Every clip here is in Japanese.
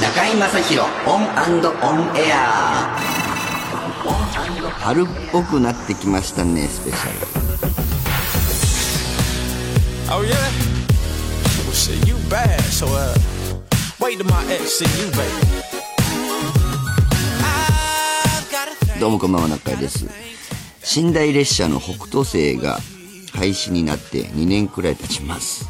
中井正広オンオンエア春っぽくなってきましたねスペシャル Oh yeah? Well shit, you bad, so uh wait till my ex see you, baby. どうもこんばんは中井です寝台列車の北斗星が廃止になって2年くらい経ちます。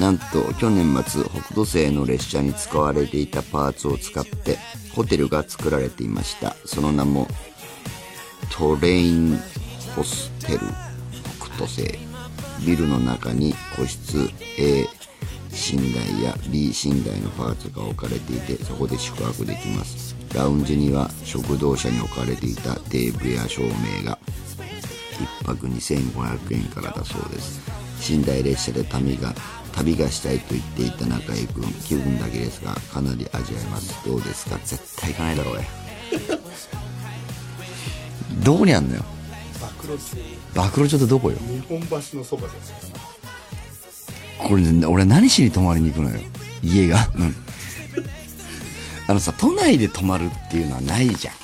なんと去年末北斗星の列車に使われていたパーツを使ってホテルが作られていました。その名もトレインホステル北斗星。ビルの中に個室 A 寝台や B 寝台のパーツが置かれていてそこで宿泊できます。ラウンジには食堂車に置かれていたテーブルや照明が1泊2500円からだそうです。寝台列車で旅が旅がしたいと言っていた中居君気分だけですがかなり味わえます。どうですか？絶対行かないだろうね どこにあんのよ？暴露中暴露町ってどこよ？日本橋のそばじゃないこれ、ね、俺何しに泊まりに行くのよ？家が、うん、あのさ都内で泊まるっていうのはないじゃん。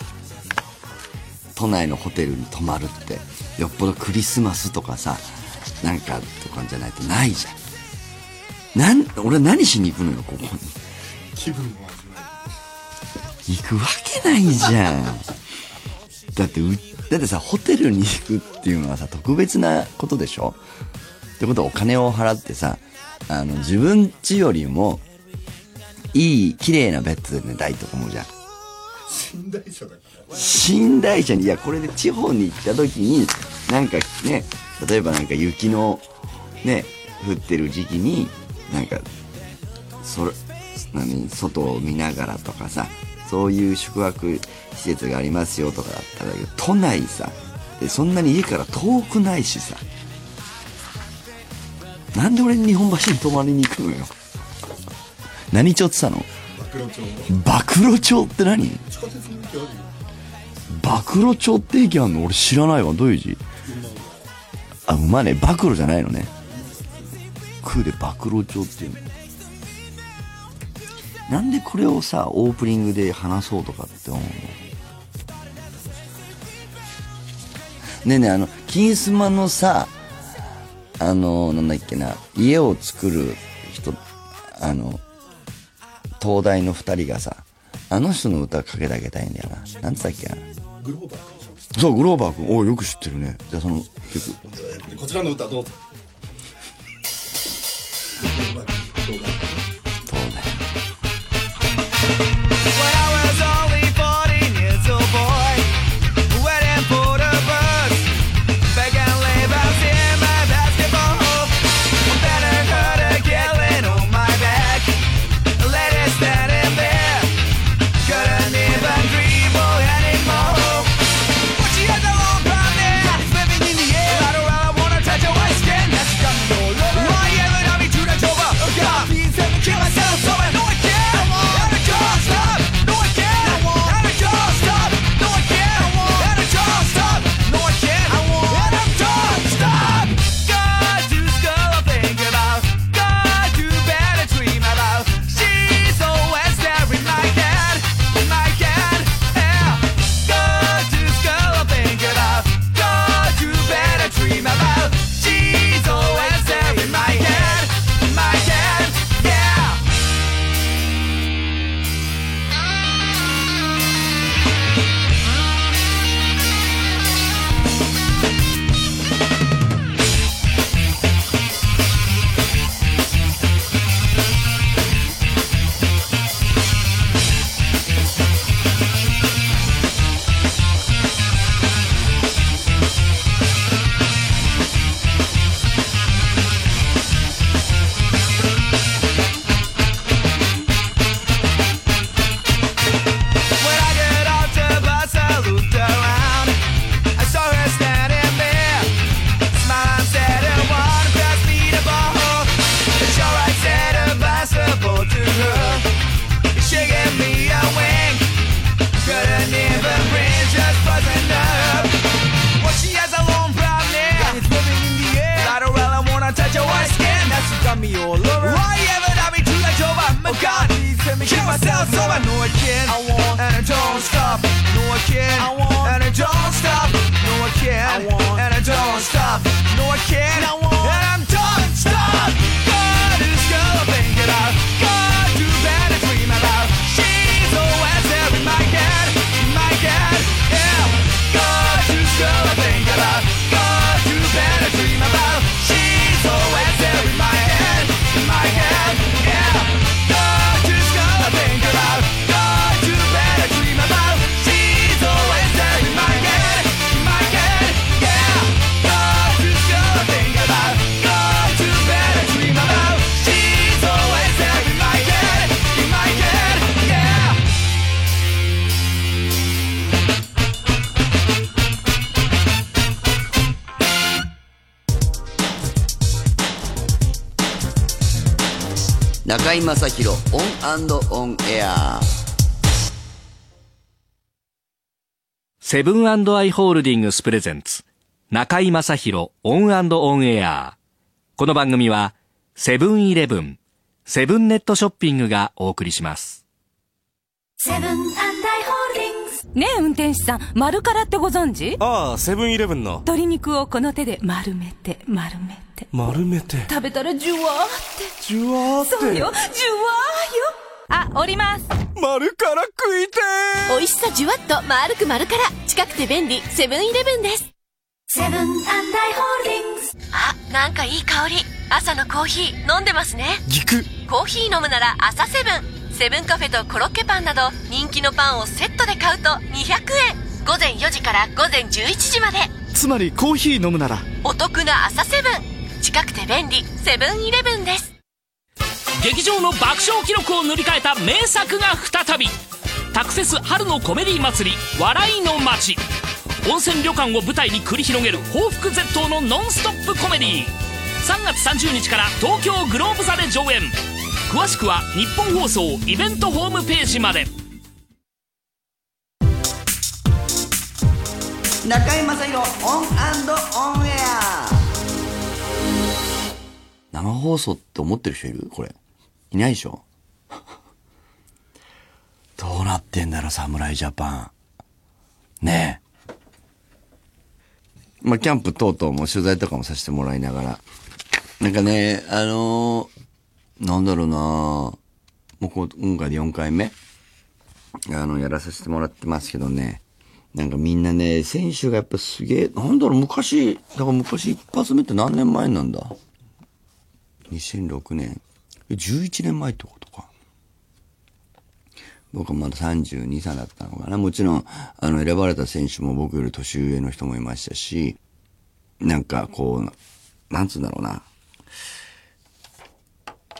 都内のホテルに泊まるってよっぽどクリスマスとかさなんかとかじゃないとないじゃん。なん俺何しに行くのよここに。気分を味わ行くわけないじゃん。だってうだってさホテルに行くっていうのはさ特別なことでしょ？ってことはお金を払ってさあの自分家よりもいい綺麗なベッドで寝たいと思うじゃん。う寝台車だから。寝台車にいやこれで地方に行った時になんかね例えばなんか雪のね降ってる時期になんかそれ何外を見ながらとかさそういう宿泊施設がありますよとかだったらだけど都内さでそんなに家から遠くないしさなんで俺日本橋に泊まりに行くのよ。何町ってたの？暴露町って何？暴露町って駅あんの？俺知らないわ。どういう字？あ馬ね。暴露じゃないのね。空で暴露町っていうなんでこれをさオープニングで話そうとかって思うの？ねえねえあの金スマのさあのなんだっけな。家を作る人あの東大の2人がさあの人の歌かけてあげたいんだよな。なんつったっけな。グローバーでしそうグローバー君。およく知ってるね。じゃあその曲。ょこちらの歌どうぞ。東大 No, I can't. I want and I don't stop. No, I can't. I want and I don't stop. No, I can't. And I don't stop. No, I can't. 正広オンオンエアセブンアイ・ホールディングスプレゼンツ中居正広オンオンエアこの番組はセブンイレブンセブンネットショッピングがお送りします。セブンアイ・ホールディングス。ねえ運転手さん丸からってご存知？ああ、セブンイレブンの。鶏肉をこの手で丸めて丸めて丸めて。食べたらジュワーって。ジュワーって。そうよ。ジュワーよ。あ降ります。丸から食いて美味しさじゅわっと。丸く丸から。近くて便利。セブンイレブンです。セブンアイ・ホールディングス。あなんかいい香り。朝のコーヒー。飲んでますね。ギク。コーヒー飲むなら朝セブン。セブンカフェとコロッケパンなど人気のパンをセットで買うと200円。午前4時から午前11時まで。つまりコーヒー飲むなら。お得な朝セブン近くて便利セブンイレブンです。劇場の爆笑記録を塗り替えた名作が再びタクセス春のコメディ祭り笑いの街。温泉旅館を舞台に繰り広げる報復絶倒のノンストップコメディ3月30日から東京グローブ座で上演。詳しくは日本放送イベントホームページまで。中居正広オンオンエア生放送って思ってる人いる？これ。いないでしょ？どうなってんだろ侍ジャパン。ねえ。まあキャンプ等々も取材とかもさせてもらいながら。なんかねあのーなんだろうな。もうこう今回で4回目？あの、やらさせてもらってますけどね。なんかみんなね、選手がやっぱすげえ、なんだろう、昔、だから昔一発目って何年前なんだ？?2006 年。11年前ってことか。僕はまだ32、3だったのかな。もちろん、あの、選ばれた選手も僕より年上の人もいましたし、なんかこう、なんつうんだろうな。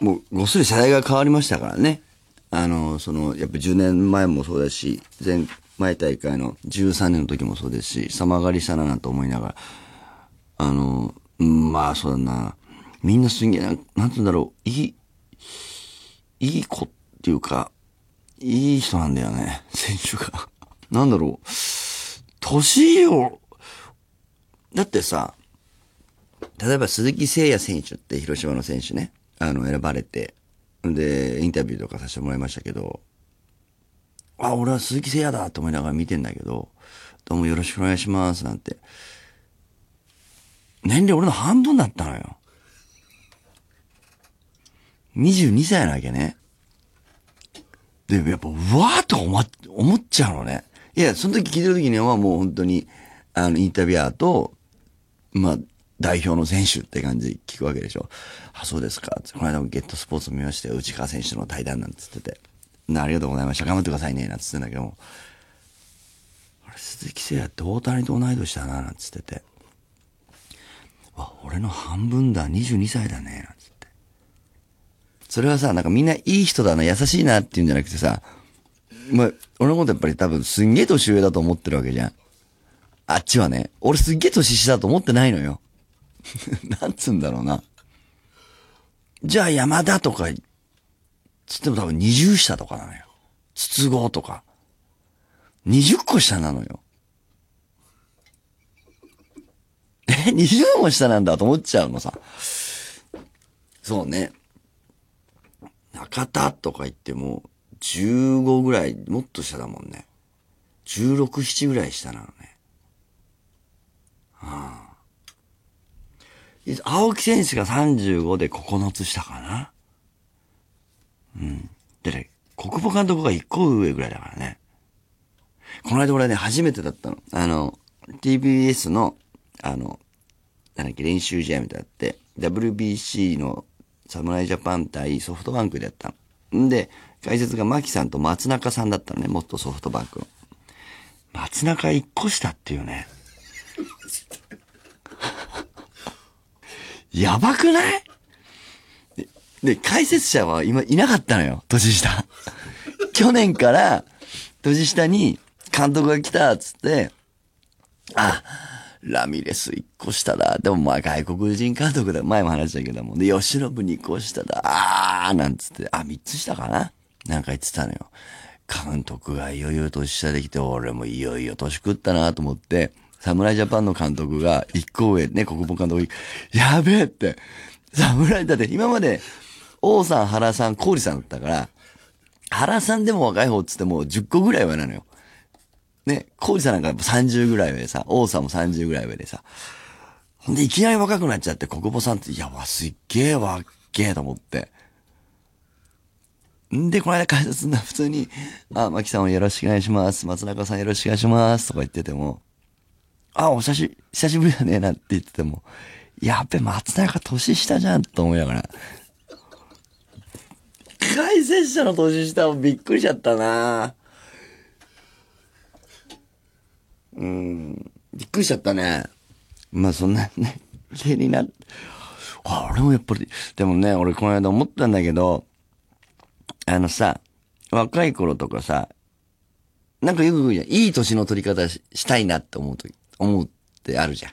もう、ごっそり世代が変わりましたからね。あの、その、やっぱ10年前もそうだし、前、前大会の13年の時もそうですし、様上がりしたなと思いながら、あの、まあそうだな。みんなすげえな、なんて言うんだろう、いい、いい子っていうか、いい人なんだよね、選手が。なんだろう、年を、だってさ、例えば鈴木誠也選手って広島の選手ね、あの、選ばれて、で、インタビューとかさせてもらいましたけど、あ、俺は鈴木誠也だと思いながら見てんだけど、どうもよろしくお願いします、なんて。年齢俺の半分だったのよ。22歳なわけね。で、やっぱ、うわーと思っ思っちゃうのね。いや、その時聞いてる時にはもう本当に、あの、インタビュアーと、まあ、代表の選手って感じで聞くわけでしょ。あ、そうですか。この間もゲットスポーツ見ましたよ。内川選手の対談なんつってて。なありがとうございました。頑張ってくださいね。なんつってんだけども。あれ、鈴木誠也って大谷と同い年だな。なんつってて。わ、俺の半分だ。22歳だね。なん。それはさ、なんかみんないい人だな、優しいなっていうんじゃなくてさ、まあ、俺のことやっぱり多分すんげえ年上だと思ってるわけじゃん。あっちはね、俺すっげえ年下だと思ってないのよ。なんつうんだろうな。じゃあ山田とか、つっても多分20下とかなのよ。筒香とか。20個下なのよ。え、20も下なんだと思っちゃうのさ。そうね。中田とか言っても、15ぐらい、もっと下だもんね。16、7ぐらい下なのね。ああ青木選手が35で9つ下かな。うん。でね、国母監督が1個上ぐらいだからね。この間俺ね、初めてだったの。あの、TBS の、あの、なんだっけ、練習試合みたいなって、WBC の侍ジャパン対ソフトバンクでやった。んで、解説が牧さんと松中さんだったのね、元ソフトバンク。松中一個下っていうね。やばくない？でで、解説者は今いなかったのよ、年下。去年から、年下に監督が来たっつって、あ、ラミレス一個下だ。でもまあ外国人監督だ。前も話したけども。で、吉信二個下だ。あーなんつって、あ、三つ下かな？なんか言ってたのよ。監督がいよいよ年下できて、俺もいよいよ年食ったなと思って、侍ジャパンの監督が一個上、ね、国母監督、やべえって、侍だって今まで、王さん、原さん、郡さんだったから、原さんでも若い方っつっても10個ぐらい上なのよ。ね、コウジさんなんかやっぱ30ぐらい上でさ、王さんも30ぐらい上でさ。ほんで、いきなり若くなっちゃって、国母さんって、いや、わ、すっげえわっげえと思って。んで、この間解説な、普通に、あ、マキさんをよろしくお願いします。松中さんよろしくお願いします。とか言ってても、あ、お久し、久しぶりだね、なんて言ってても、やっべ、松中年下じゃん、と思いながら。解説者の年下もびっくりしちゃったなうん、びっくりしちゃったね。まあそんなね、芸にな、あ、俺もやっぱり、でもね、俺この間思ったんだけど、あのさ、若い頃とかさ、なんかよく言うじゃん。いい年の取り方ししたいなって思うとき、思うってあるじゃん。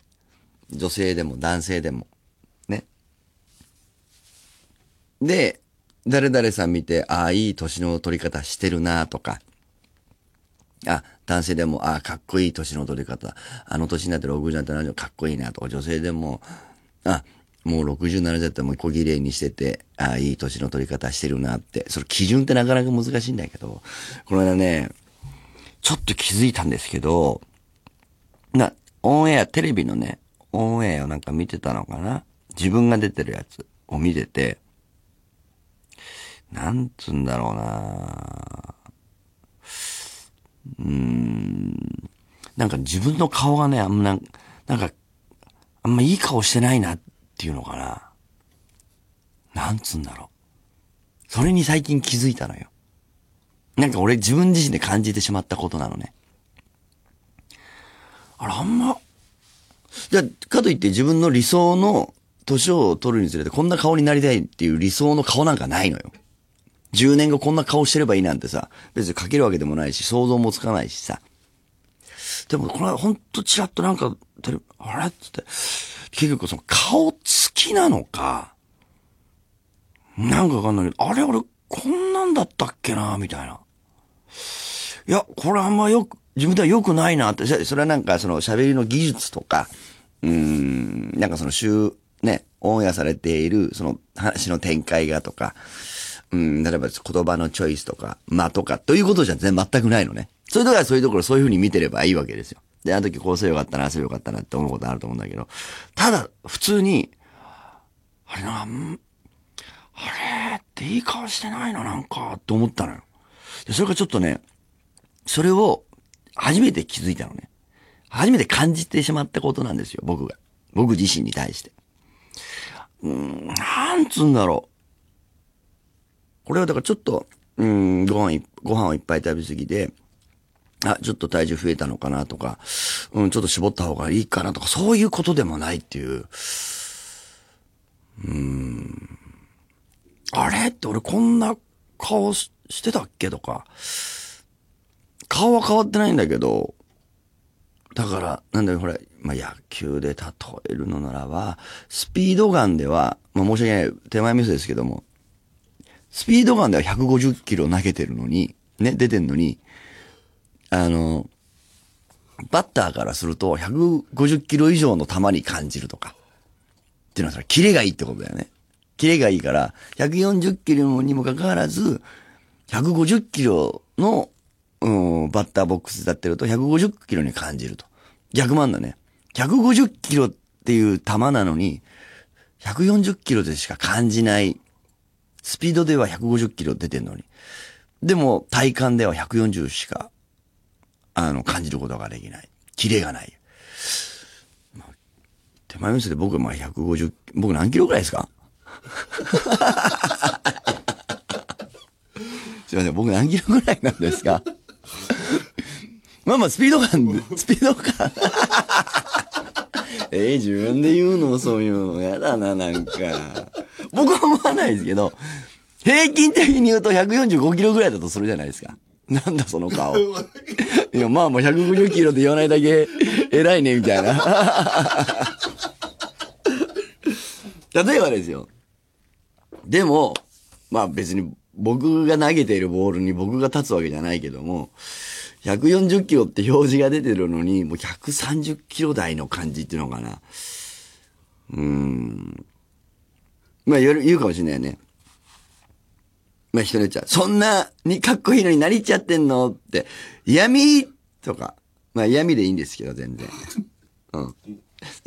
女性でも男性でも。ね。で、誰々さん見て、ああ、いい年の取り方してるなとか、あ、男性でも、ああ、かっこいい年の取り方。あの年になって60になって70かっこいいなとか、女性でも、あ、もう60、70だったらもう小綺麗にしてて、ああ、いい年の取り方してるなって。それ基準ってなかなか難しいんだけど、この間ね、ちょっと気づいたんですけど、な、オンエア、テレビのね、オンエアをなんか見てたのかな？自分が出てるやつを見てて、なんつうんだろうなうーん。なんか自分の顔がね、あんまなん、なんか、あんまいい顔してないなっていうのかな。なんつうんだろう。それに最近気づいたのよ。なんか俺自分自身で感じてしまったことなのね。あれ、あんま、じゃかといって自分の理想の年を取るにつれてこんな顔になりたいっていう理想の顔なんかないのよ。10年後こんな顔してればいいなんてさ、別に書けるわけでもないし、想像もつかないしさ。でも、これほんとチラッとなんか、あれ？っつって、結局その顔つきなのか、なんかわかんないけど、あれ俺、こんなんだったっけなみたいな。いや、これあんまよく、自分では良くないなって、それはなんかその喋りの技術とか、うん、なんかその週、ね、オンエアされている、その話の展開がとか、うん、例えば言葉のチョイスとか、間とか、ということじゃ全然全くないのね。そういうところはそういうところそういう風に見てればいいわけですよ。で、あの時こうすればよかったな、ああすればよかったなって思うことあると思うんだけど、ただ、普通に、あれな、んあれっていい顔してないのなんか、って思ったのよ。で、それがちょっとね、それを初めて気づいたのね。初めて感じてしまったことなんですよ、僕が。僕自身に対して。うん、なんつうんだろう。これはだからちょっと、うん、ご飯、ご飯をいっぱい食べ過ぎで、あ、ちょっと体重増えたのかなとか、うん、ちょっと絞った方がいいかなとか、そういうことでもないっていう。うん。あれ？って俺こんな顔ししてたっけとか。顔は変わってないんだけど、だから、なんだよ、ほら、まあ、野球で例えるのならば、スピードガンでは、まあ、申し訳ない、手前ミスですけども、スピードガンでは150キロ投げてるのに、ね、出てんのに、あの、バッターからすると150キロ以上の球に感じるとか。っていうのはそれ、キレがいいってことだよね。キレがいいから、140キロにもかかわらず、150キロの、うん、バッターボックスだってると150キロに感じると。逆もあんだね。150キロっていう球なのに、140キロでしか感じない。スピードでは150キロ出てんのに。でも、体感では140しか、あの、感じることができない。キレがない。まあ、手前味噌で僕はまあ150、僕何キロぐらいですか？すいません、僕何キロぐらいなんですか？まあまあ、スピード感、スピード感。えー自分で言うのそういうのやだな、なんか。僕は思わないですけど、平均的に言うと145キロぐらいだとするじゃないですか。なんだその顔。いや、まあもう150キロで言わないだけ偉いね、みたいな。例えばですよ。でも、まあ別に僕が投げているボールに僕が立つわけじゃないけども、140キロって表示が出てるのに、もう130キロ台の感じっていうのかな。うーん。まあ言う言うかもしれないよね。まあ人によっちゃう、そんなにかっこいいのになりちゃってんのって、嫌味とか。まあ嫌味でいいんですけど、全然。うん。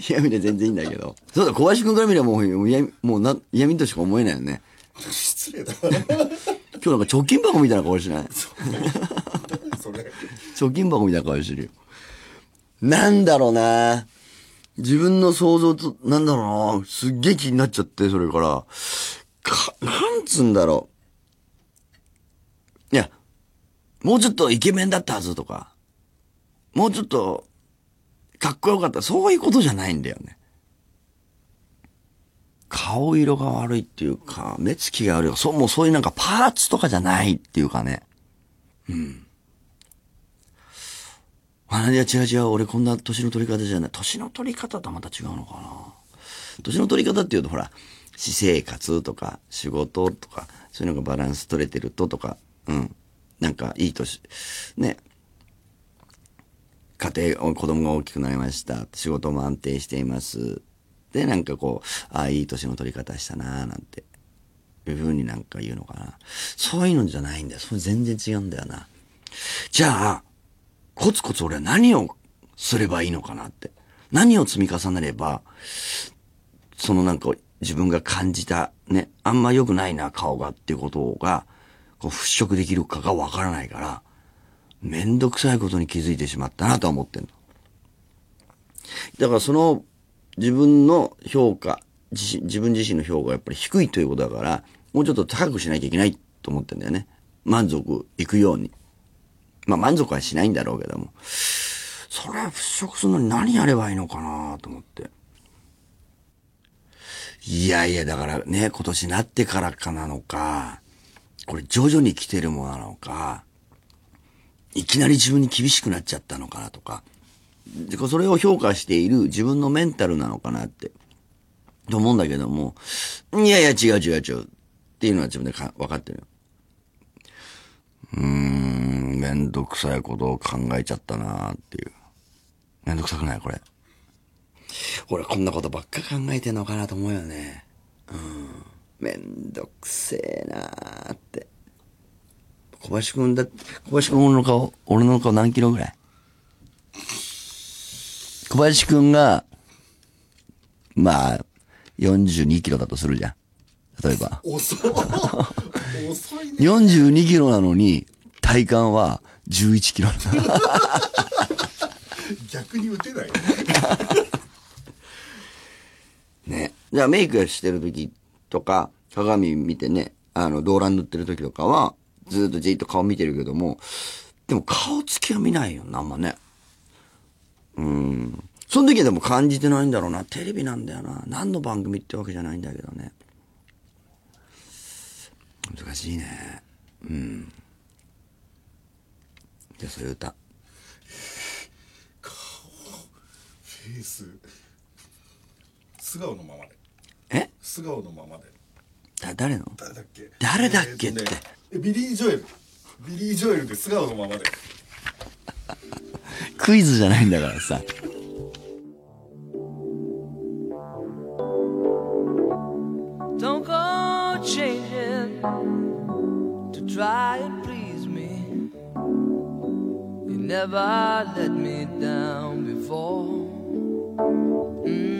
嫌味で全然いいんだけど。そうだ、小林くんから見ればもうもう嫌味、もうな嫌味としか思えないよね。失礼だ 今日なんか貯金箱みたいな顔してない？それ貯金箱みたいな顔してるよ。なんだろうな自分の想像と、なんだろうなすっげえ気になっちゃって、それから。か、なんつうんだろう。いや、もうちょっとイケメンだったはずとか、もうちょっと、かっこよかった。そういうことじゃないんだよね。顔色が悪いっていうか、目つきが悪い。そう、もうそういうなんかパーツとかじゃないっていうかね。うんあ、いや違う違う、俺こんな年の取り方じゃない。年の取り方とはまた違うのかな。年の取り方っていうとほら、私生活とか仕事とか、そういうのがバランス取れてるととか、うん。なんかいい年、ね。家庭、子供が大きくなりました。仕事も安定しています。で、なんかこう、ああ、いい年の取り方したななんて。いう風になんか言うのかな。そういうのじゃないんだよ。それ全然違うんだよな。じゃあ、コツコツ俺は何をすればいいのかなって。何を積み重ねれば、そのなんか自分が感じたね、あんま良くないな、顔がっていうことが、こう払拭できるかがわからないから、めんどくさいことに気づいてしまったなと思ってんの。だからその自分の評価、自分自身の評価がやっぱり低いということだから、もうちょっと高くしなきゃいけないと思ってんだよね。満足いくように。まあ満足はしないんだろうけども。それ払拭するのに何やればいいのかなと思って。いやいや、だからね、今年なってからかなのか、これ徐々に来てるものなのか、いきなり自分に厳しくなっちゃったのかなとか、それを評価している自分のメンタルなのかなって、と思うんだけども、いやいや、違う違う違うっていうのは自分でか分かってるよ。うーん、めんどくさいことを考えちゃったなーっていう。めんどくさくないこれ。俺こんなことばっか考えてんのかなと思うよね。うん。めんどくせえなーって。小林くんだ、小林くん俺の顔、俺の顔何キロぐらい？小林くんが、まあ、42キロだとするじゃん。例えば。遅い遅いね42キロなのに、体感は11キロ。逆に打てない ね。じゃあメイクしてる時とか、鏡見てね、あの、動乱塗ってる時とかは、ずっとじっと顔見てるけども、でも顔つきは見ないよな、あんまね。うん。その時はでも感じてないんだろうな。テレビなんだよな。何の番組ってわけじゃないんだけどね。難しいね。うん。じゃあそういう歌。フェイス素顔のままでえ？素顔のままでだ、誰の？誰だっけ？誰だっけってえーとねえビリー・ジョエルビリー・ジョエルで素顔のままで クイズじゃないんだからさ。Don't go changing to try and please me. You never let me down before. Mhm.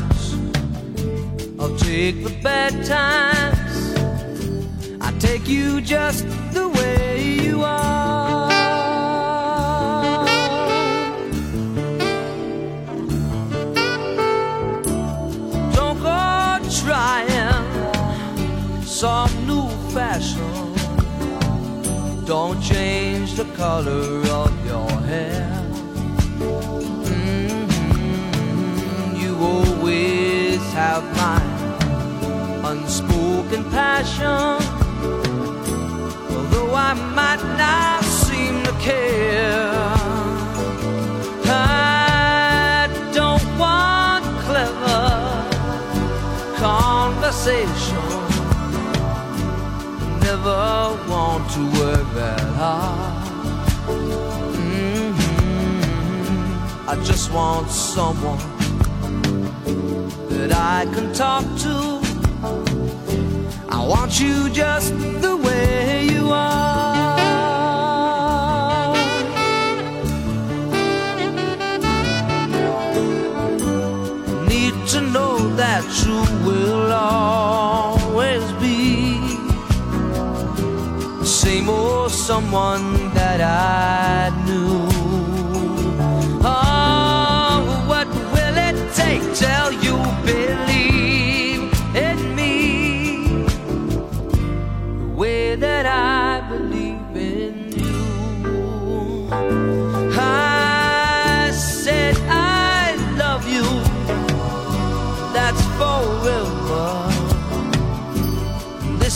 I'll take the bad times. I take you just the way you are. Don't go trying some new fashion. Don't change the color passion. Although I might not seem to care, I don't want clever conversation. Never want to work that hard. Mhm. I just want someone that I can talk to. I want you just the way you are. Need to know that you will always be the same old someone that I knew.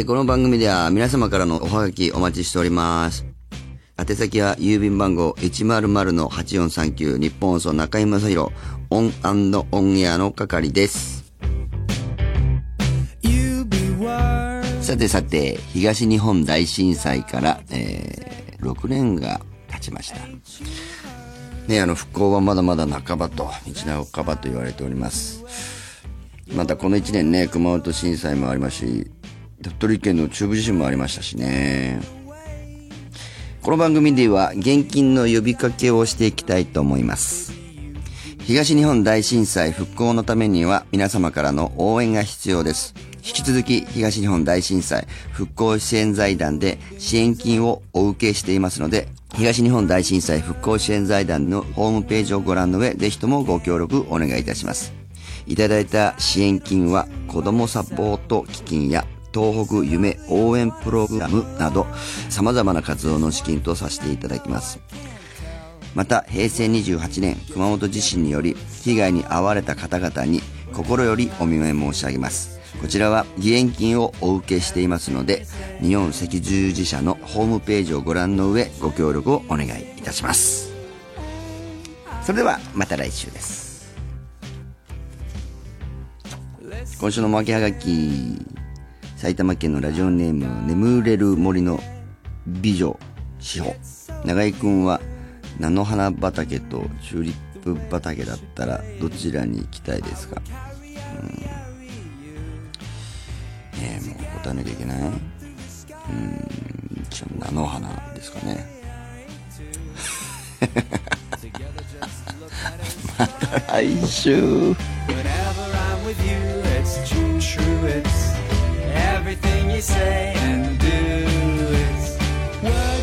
て、この番組では皆様からのおはがきお待ちしております。宛先は郵便番号100-8439日本放送中居正広 ON & ON AIR の係です。さてさて、東日本大震災から、えー、6年が経ちました。ね、あの、復興はまだまだ半ばと、道半ばと言われております。またこの1年ね、熊本震災もありますし、鳥取県の中部地震もありましたしね。この番組では現金の呼びかけをしていきたいと思います。東日本大震災復興のためには皆様からの応援が必要です。引き続き東日本大震災復興支援財団で支援金をお受けしていますので、東日本大震災復興支援財団のホームページをご覧の上、ぜひともご協力お願いいたします。いただいた支援金は子どもサポート基金や東北夢応援プログラムなど様々な活動の資金とさせていただきます。また平成28年熊本地震により被害に遭われた方々に心よりお見舞い申し上げます。こちらは義援金をお受けしていますので日本赤十字社のホームページをご覧の上ご協力をお願いいたします。それではまた来週です。今週の負けはがき埼玉県のラジオネーム眠れる森の美女志保。長井くんは菜の花畑とチューリップ畑だったらどちらに行きたいですか？うん。えー、もう答えなきゃいけない？うん。じゃあ菜の花ですかね。また来週。everything you say and do is.